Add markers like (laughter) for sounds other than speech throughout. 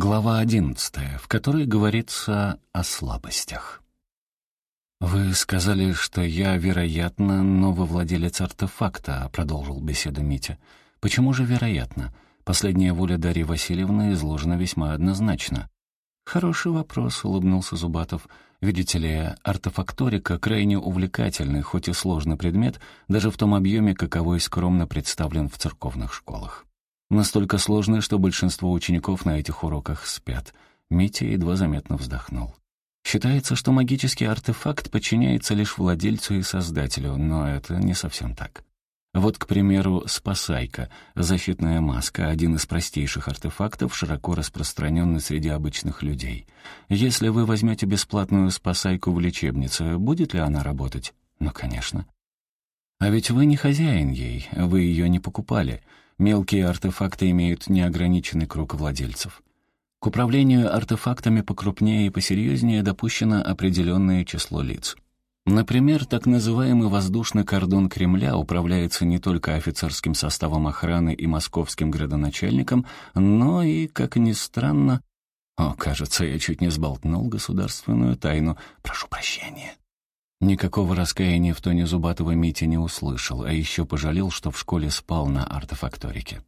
Глава одиннадцатая, в которой говорится о слабостях. «Вы сказали, что я, вероятно, новый владелец артефакта», — продолжил беседу Митя. «Почему же вероятно? Последняя воля Дарьи Васильевны изложена весьма однозначно». «Хороший вопрос», — улыбнулся Зубатов. «Видите ли, артефакторика — крайне увлекательный, хоть и сложный предмет, даже в том объеме, каковой скромно представлен в церковных школах. Настолько сложные, что большинство учеников на этих уроках спят. Митя едва заметно вздохнул. Считается, что магический артефакт подчиняется лишь владельцу и создателю, но это не совсем так. Вот, к примеру, спасайка, защитная маска, один из простейших артефактов, широко распространенный среди обычных людей. Если вы возьмете бесплатную спасайку в лечебнице, будет ли она работать? Ну, конечно. А ведь вы не хозяин ей, вы ее не покупали — Мелкие артефакты имеют неограниченный круг владельцев. К управлению артефактами покрупнее и посерьезнее допущено определенное число лиц. Например, так называемый воздушный кордон Кремля управляется не только офицерским составом охраны и московским градоначальником, но и, как ни странно... О, кажется, я чуть не сболтнул государственную тайну. Прошу прощения. Никакого раскаяния в тоне Зубатого Митя не услышал, а еще пожалел, что в школе спал на артефакторике.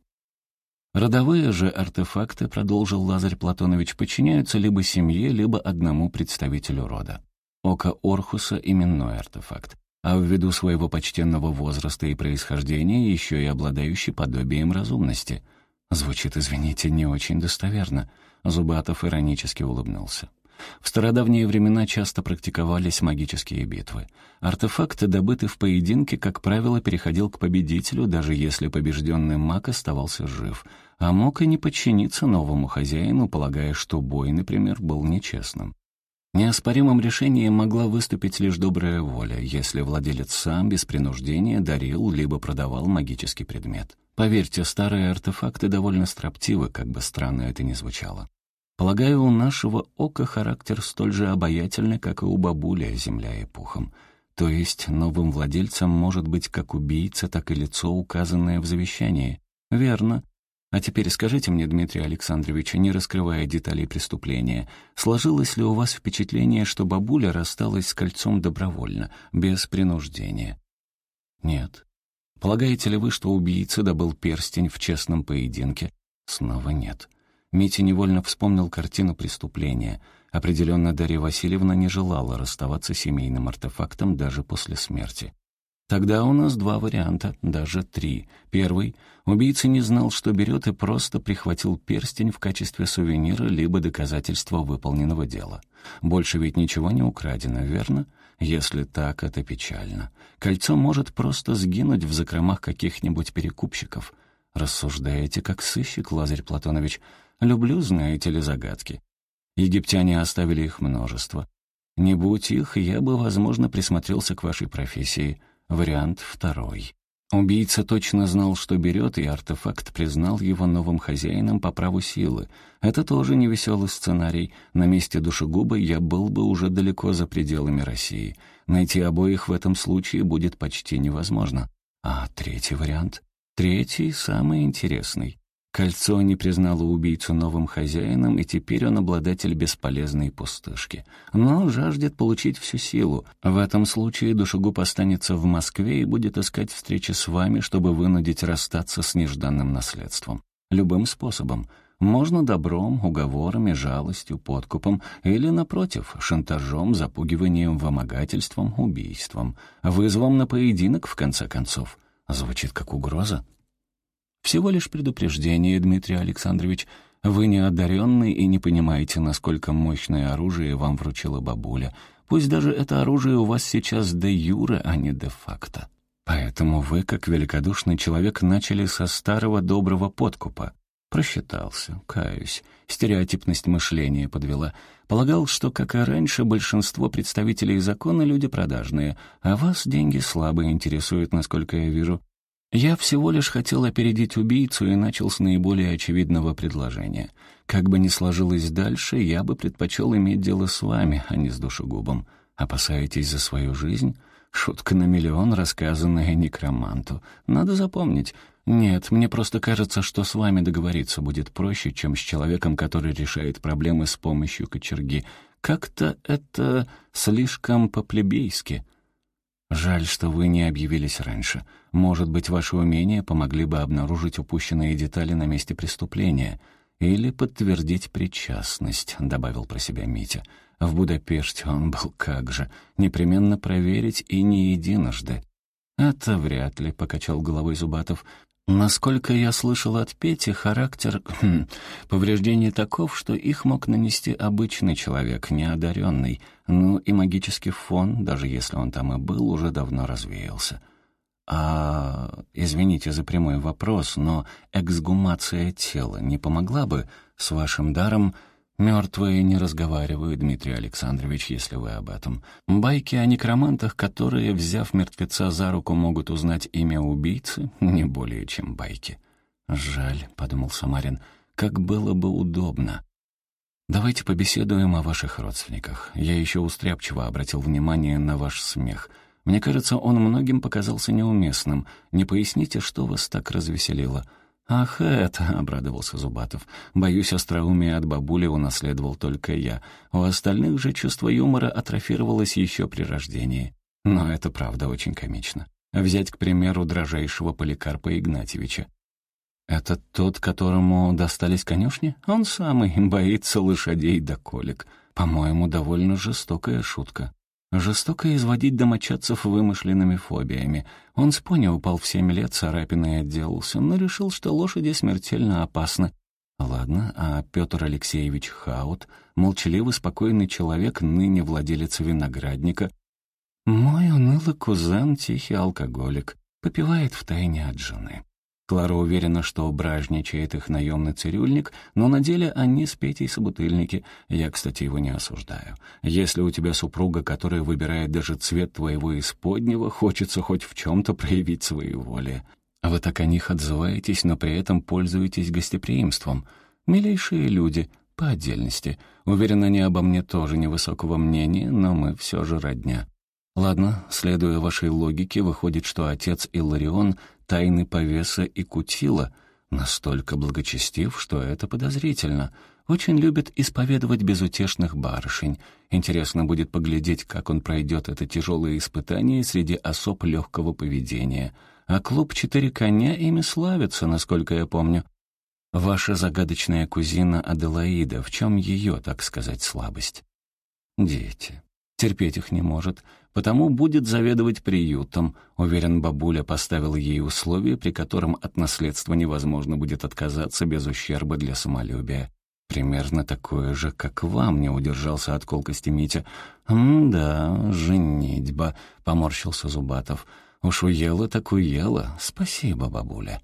Родовые же артефакты, продолжил Лазарь Платонович, подчиняются либо семье, либо одному представителю рода. Око Орхуса — именной артефакт, а ввиду своего почтенного возраста и происхождения еще и обладающий подобием разумности. Звучит, извините, не очень достоверно. Зубатов иронически улыбнулся. В стародавние времена часто практиковались магические битвы. Артефакт, добытый в поединке, как правило, переходил к победителю, даже если побежденный маг оставался жив, а мог и не подчиниться новому хозяину, полагая, что бой, например, был нечестным. Неоспоримым решением могла выступить лишь добрая воля, если владелец сам без принуждения дарил либо продавал магический предмет. Поверьте, старые артефакты довольно строптивы, как бы странно это ни звучало. Полагаю, у нашего ока характер столь же обаятельный, как и у бабули, земля и пухом. То есть новым владельцем может быть как убийца, так и лицо, указанное в завещании. Верно. А теперь скажите мне, Дмитрий Александрович, не раскрывая деталей преступления, сложилось ли у вас впечатление, что бабуля рассталась с кольцом добровольно, без принуждения? Нет. Полагаете ли вы, что убийца добыл перстень в честном поединке? Снова нет. Митя невольно вспомнил картину преступления. Определенно, Дарья Васильевна не желала расставаться с семейным артефактом даже после смерти. Тогда у нас два варианта, даже три. Первый — убийца не знал, что берет, и просто прихватил перстень в качестве сувенира либо доказательства выполненного дела. Больше ведь ничего не украдено, верно? Если так, это печально. Кольцо может просто сгинуть в закромах каких-нибудь перекупщиков. Рассуждаете, как сыщик, Лазарь Платонович. Люблю, знаете ли, загадки. Египтяне оставили их множество. Не будь их, я бы, возможно, присмотрелся к вашей профессии. Вариант второй. Убийца точно знал, что берет, и артефакт признал его новым хозяином по праву силы. Это тоже невеселый сценарий. На месте душегуба я был бы уже далеко за пределами России. Найти обоих в этом случае будет почти невозможно. А третий вариант? Третий, самый интересный. Кольцо не признало убийцу новым хозяином, и теперь он обладатель бесполезной пустышки. Но жаждет получить всю силу. В этом случае душегуб останется в Москве и будет искать встречи с вами, чтобы вынудить расстаться с нежданным наследством. Любым способом. Можно добром, уговорами, жалостью, подкупом или, напротив, шантажом, запугиванием, вымогательством, убийством. Вызовом на поединок, в конце концов. Звучит как угроза. Всего лишь предупреждение, Дмитрий Александрович. Вы не одаренный и не понимаете, насколько мощное оружие вам вручила бабуля. Пусть даже это оружие у вас сейчас де юре, а не де факто. Поэтому вы, как великодушный человек, начали со старого доброго подкупа. Просчитался, каюсь. Стереотипность мышления подвела. Полагал, что, как и раньше, большинство представителей закона — люди продажные, а вас деньги слабо интересуют, насколько я вижу. Я всего лишь хотел опередить убийцу и начал с наиболее очевидного предложения. Как бы ни сложилось дальше, я бы предпочел иметь дело с вами, а не с душегубом. Опасаетесь за свою жизнь? Шутка на миллион, рассказанная некроманту. Надо запомнить, «Нет, мне просто кажется, что с вами договориться будет проще, чем с человеком, который решает проблемы с помощью кочерги. Как-то это слишком по-плебейски». «Жаль, что вы не объявились раньше. Может быть, ваши умения помогли бы обнаружить упущенные детали на месте преступления или подтвердить причастность», — добавил про себя Митя. «В Будапеште он был как же. Непременно проверить и не единожды». «Это вряд ли», — покачал головой Зубатов. Насколько я слышал от Пети, характер хм, повреждений таков, что их мог нанести обычный человек, неодаренный. Ну и магический фон, даже если он там и был, уже давно развеялся. А, извините за прямой вопрос, но эксгумация тела не помогла бы с вашим даром Мертвые не разговаривают, Дмитрий Александрович, если вы об этом. Байки о некромантах, которые, взяв мертвеца за руку, могут узнать имя убийцы, не более чем байки. «Жаль», — подумал Самарин, — «как было бы удобно». «Давайте побеседуем о ваших родственниках. Я еще устряпчиво обратил внимание на ваш смех. Мне кажется, он многим показался неуместным. Не поясните, что вас так развеселило?» «Ах, это!» — обрадовался Зубатов. «Боюсь, остроумие от бабули унаследовал только я. У остальных же чувство юмора атрофировалось еще при рождении. Но это правда очень комично. Взять, к примеру, дрожайшего Поликарпа Игнатьевича. Это тот, которому достались конюшни? Он самый (laughs) боится лошадей до колик. По-моему, довольно жестокая шутка. Жестоко изводить домочадцев вымышленными фобиями. Он с пони упал в семь лет, царапиной отделался, но решил, что лошади смертельно опасны. Ладно, а Петр Алексеевич Хаут, молчаливый, спокойный человек, ныне владелец виноградника, мой унылый кузен — тихий алкоголик, попивает втайне от жены. Клара уверена, что бражничает их наемный цирюльник, но на деле они с Петей собутыльники. Я, кстати, его не осуждаю. Если у тебя супруга, которая выбирает даже цвет твоего исподнего, хочется хоть в чем-то проявить свои воли. Вы так о них отзываетесь, но при этом пользуетесь гостеприимством. Милейшие люди, по отдельности. Уверена, они обо мне тоже невысокого мнения, но мы все же родня. Ладно, следуя вашей логике, выходит, что отец Илларион тайны повеса и кутила, настолько благочестив, что это подозрительно. Очень любит исповедовать безутешных барышень. Интересно будет поглядеть, как он пройдет это тяжелое испытание среди особ легкого поведения. А клуб «Четыре коня» ими славится, насколько я помню. Ваша загадочная кузина Аделаида, в чем ее, так сказать, слабость? Дети. Терпеть их не может потому будет заведовать приютом. Уверен, бабуля поставила ей условие, при котором от наследства невозможно будет отказаться без ущерба для самолюбия. Примерно такое же, как вам, не удержался от колкости Митя. «М-да, женитьба», — поморщился Зубатов. «Уж уела так уела. Спасибо, бабуля».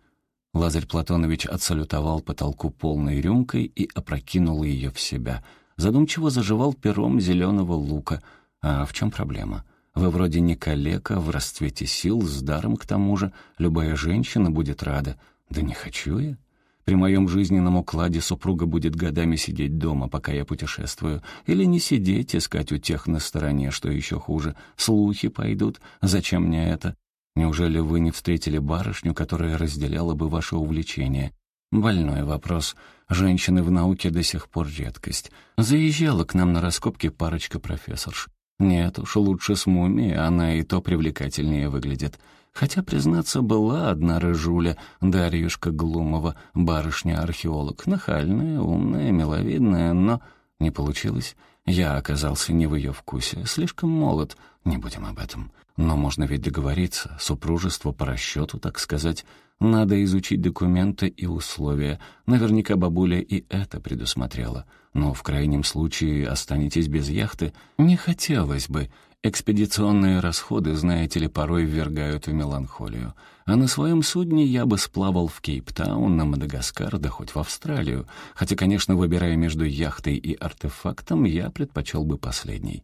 Лазарь Платонович отсалютовал потолку полной рюмкой и опрокинул ее в себя. Задумчиво заживал пером зеленого лука. А в чем проблема? Вы вроде не калека, в расцвете сил, с даром к тому же. Любая женщина будет рада. Да не хочу я. При моем жизненном укладе супруга будет годами сидеть дома, пока я путешествую. Или не сидеть, искать утех на стороне, что еще хуже. Слухи пойдут. Зачем мне это? Неужели вы не встретили барышню, которая разделяла бы ваше увлечение? Больной вопрос. Женщины в науке до сих пор редкость. Заезжала к нам на раскопки парочка профессорш. Нет уж, лучше с мумией, она и то привлекательнее выглядит. Хотя, признаться, была одна рыжуля, Дарьюшка Глумова, барышня-археолог, нахальная, умная, миловидная, но не получилось. Я оказался не в ее вкусе, слишком молод, не будем об этом. Но можно ведь договориться, супружество по расчету, так сказать. Надо изучить документы и условия. Наверняка бабуля и это предусмотрела. Но в крайнем случае останетесь без яхты. Не хотелось бы. Экспедиционные расходы, знаете ли, порой ввергают в меланхолию. А на своем судне я бы сплавал в Кейптаун, на Мадагаскар, да хоть в Австралию. Хотя, конечно, выбирая между яхтой и артефактом, я предпочел бы последний.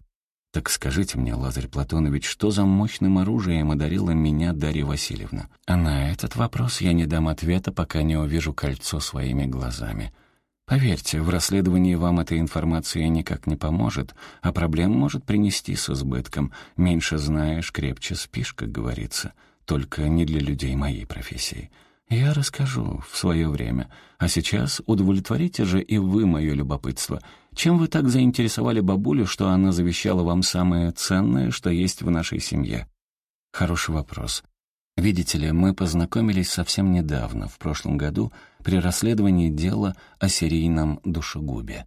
«Так скажите мне, Лазарь Платонович, что за мощным оружием одарила меня Дарья Васильевна? А на этот вопрос я не дам ответа, пока не увижу кольцо своими глазами. Поверьте, в расследовании вам эта информация никак не поможет, а проблем может принести с избытком. Меньше знаешь, крепче спишь, как говорится. Только не для людей моей профессии. «Я расскажу в свое время. А сейчас удовлетворите же и вы мое любопытство. Чем вы так заинтересовали бабулю, что она завещала вам самое ценное, что есть в нашей семье?» «Хороший вопрос. Видите ли, мы познакомились совсем недавно, в прошлом году, при расследовании дела о серийном душегубе.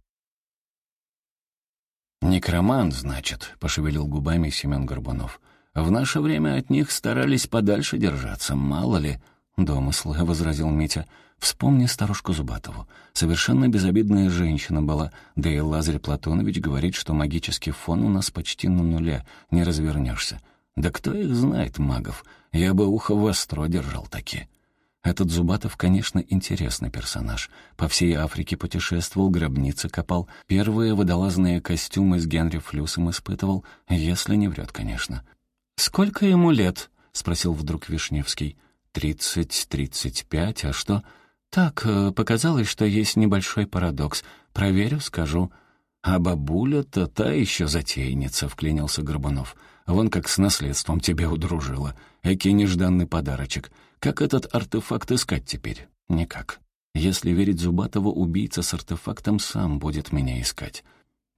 «Некромант, значит», — пошевелил губами Семен Горбунов. «В наше время от них старались подальше держаться, мало ли...» «Домыслы», — возразил Митя. «Вспомни старушку Зубатову. Совершенно безобидная женщина была, да и Лазарь Платонович говорит, что магический фон у нас почти на нуле, не развернешься. Да кто их знает, магов? Я бы ухо востро держал таки». Этот Зубатов, конечно, интересный персонаж. По всей Африке путешествовал, гробницы копал, первые водолазные костюмы с Генри Флюсом испытывал, если не врет, конечно. «Сколько ему лет?» — спросил вдруг Вишневский. «Тридцать, тридцать пять, а что?» «Так, э, показалось, что есть небольшой парадокс. Проверю, скажу». «А бабуля-то та еще затейница», — вклинился Горбунов. «Вон как с наследством тебе удружила. Экий нежданный подарочек». Как этот артефакт искать теперь? Никак. Если верить Зубатову, убийца с артефактом сам будет меня искать.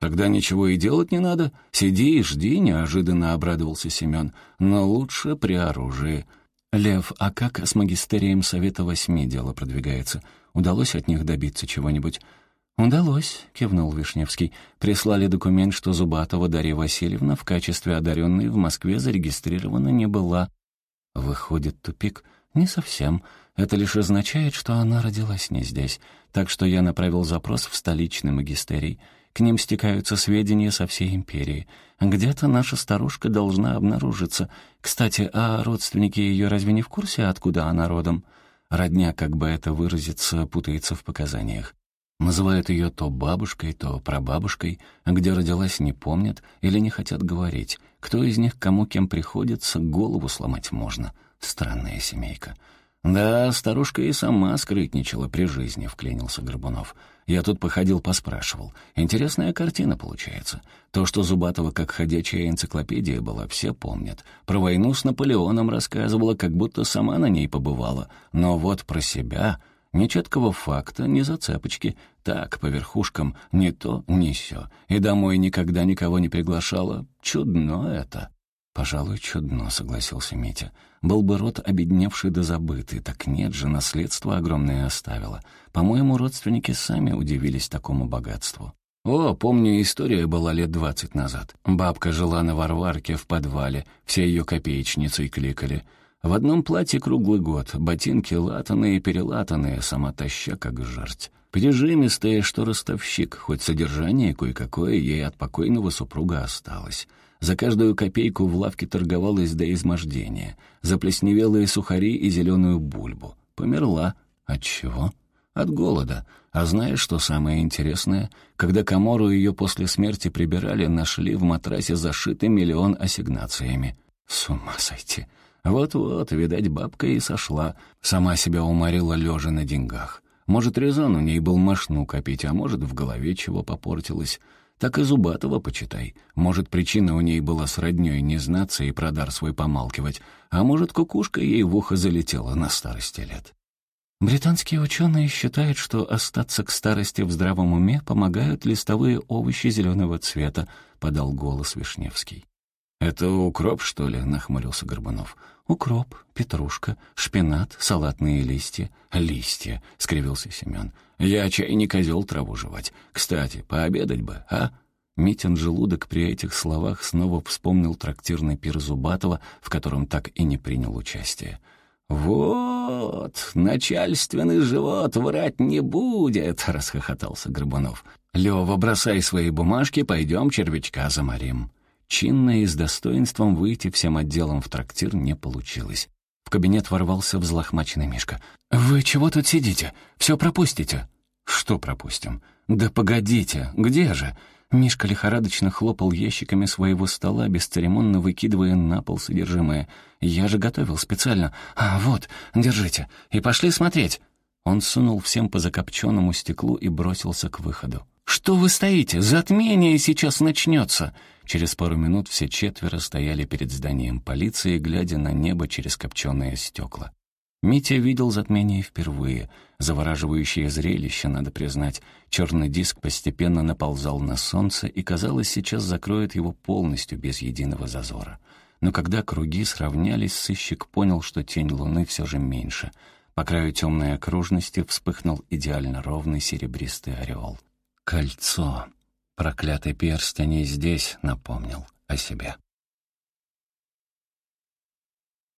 Тогда ничего и делать не надо. Сиди и жди, неожиданно обрадовался Семен. Но лучше при оружии. Лев, а как с магистерием Совета Восьми дело продвигается? Удалось от них добиться чего-нибудь? «Удалось», — кивнул Вишневский. «Прислали документ, что Зубатова Дарья Васильевна в качестве одаренной в Москве зарегистрирована не была». Выходит, тупик — «Не совсем. Это лишь означает, что она родилась не здесь. Так что я направил запрос в столичный магистерий. К ним стекаются сведения со всей империи. Где-то наша старушка должна обнаружиться. Кстати, а родственники ее разве не в курсе, откуда она родом?» Родня, как бы это выразиться, путается в показаниях. Называют ее то бабушкой, то прабабушкой, где родилась не помнят или не хотят говорить. Кто из них кому кем приходится, голову сломать можно. Странная семейка. «Да, старушка и сама скрытничала при жизни», — вклинился Горбунов. «Я тут походил, поспрашивал. Интересная картина получается. То, что Зубатова как ходячая энциклопедия была, все помнят. Про войну с Наполеоном рассказывала, как будто сама на ней побывала. Но вот про себя ни четкого факта, ни зацепочки. Так, по верхушкам, ни то, ни сё. И домой никогда никого не приглашала. Чудно это. «Пожалуй, чудно», — согласился Митя. «Был бы род обедневший да забытый, так нет же, наследство огромное оставило. По-моему, родственники сами удивились такому богатству». «О, помню, история была лет двадцать назад. Бабка жила на Варварке в подвале, все ее копеечницей кликали. В одном платье круглый год, ботинки латаные, перелатанные, сама таща, как жерть. Прижимистая, что ростовщик, хоть содержание кое-какое ей от покойного супруга осталось». За каждую копейку в лавке торговалась до измождения. За плесневелые сухари и зеленую бульбу. Померла. От чего? От голода. А знаешь, что самое интересное? Когда Камору ее после смерти прибирали, нашли в матрасе зашитый миллион ассигнациями. С ума сойти. Вот-вот, видать, бабка и сошла. Сама себя уморила лежа на деньгах. Может, резон у ней был мошну копить, а может, в голове чего попортилось так и Зубатова почитай. Может, причина у ней была с роднёй не знаться и про дар свой помалкивать, а может, кукушка ей в ухо залетела на старости лет. Британские ученые считают, что остаться к старости в здравом уме помогают листовые овощи зеленого цвета, подал голос Вишневский. «Это укроп, что ли?» — нахмурился Горбунов. «Укроп, петрушка, шпинат, салатные листья». «Листья», — скривился Семен. «Я чай не козел траву жевать. Кстати, пообедать бы, а?» Митин желудок при этих словах снова вспомнил трактирный пир Зубатова, в котором так и не принял участие. «Вот, начальственный живот врать не будет», — расхохотался Горбунов. «Лёва, бросай свои бумажки, пойдем червячка заморим». Чинно и с достоинством выйти всем отделом в трактир не получилось. В кабинет ворвался взлохмаченный Мишка. «Вы чего тут сидите? Все пропустите?» «Что пропустим?» «Да погодите, где же?» Мишка лихорадочно хлопал ящиками своего стола, бесцеремонно выкидывая на пол содержимое. «Я же готовил специально. А, вот, держите. И пошли смотреть». Он сунул всем по закопченному стеклу и бросился к выходу. «Что вы стоите? Затмение сейчас начнется!» Через пару минут все четверо стояли перед зданием полиции, глядя на небо через копченые стекла. Митя видел затмение впервые. Завораживающее зрелище, надо признать. Черный диск постепенно наползал на солнце и, казалось, сейчас закроет его полностью, без единого зазора. Но когда круги сравнялись, сыщик понял, что тень луны все же меньше. По краю темной окружности вспыхнул идеально ровный серебристый ореол. «Кольцо!» Проклятый перстень и здесь напомнил о себе.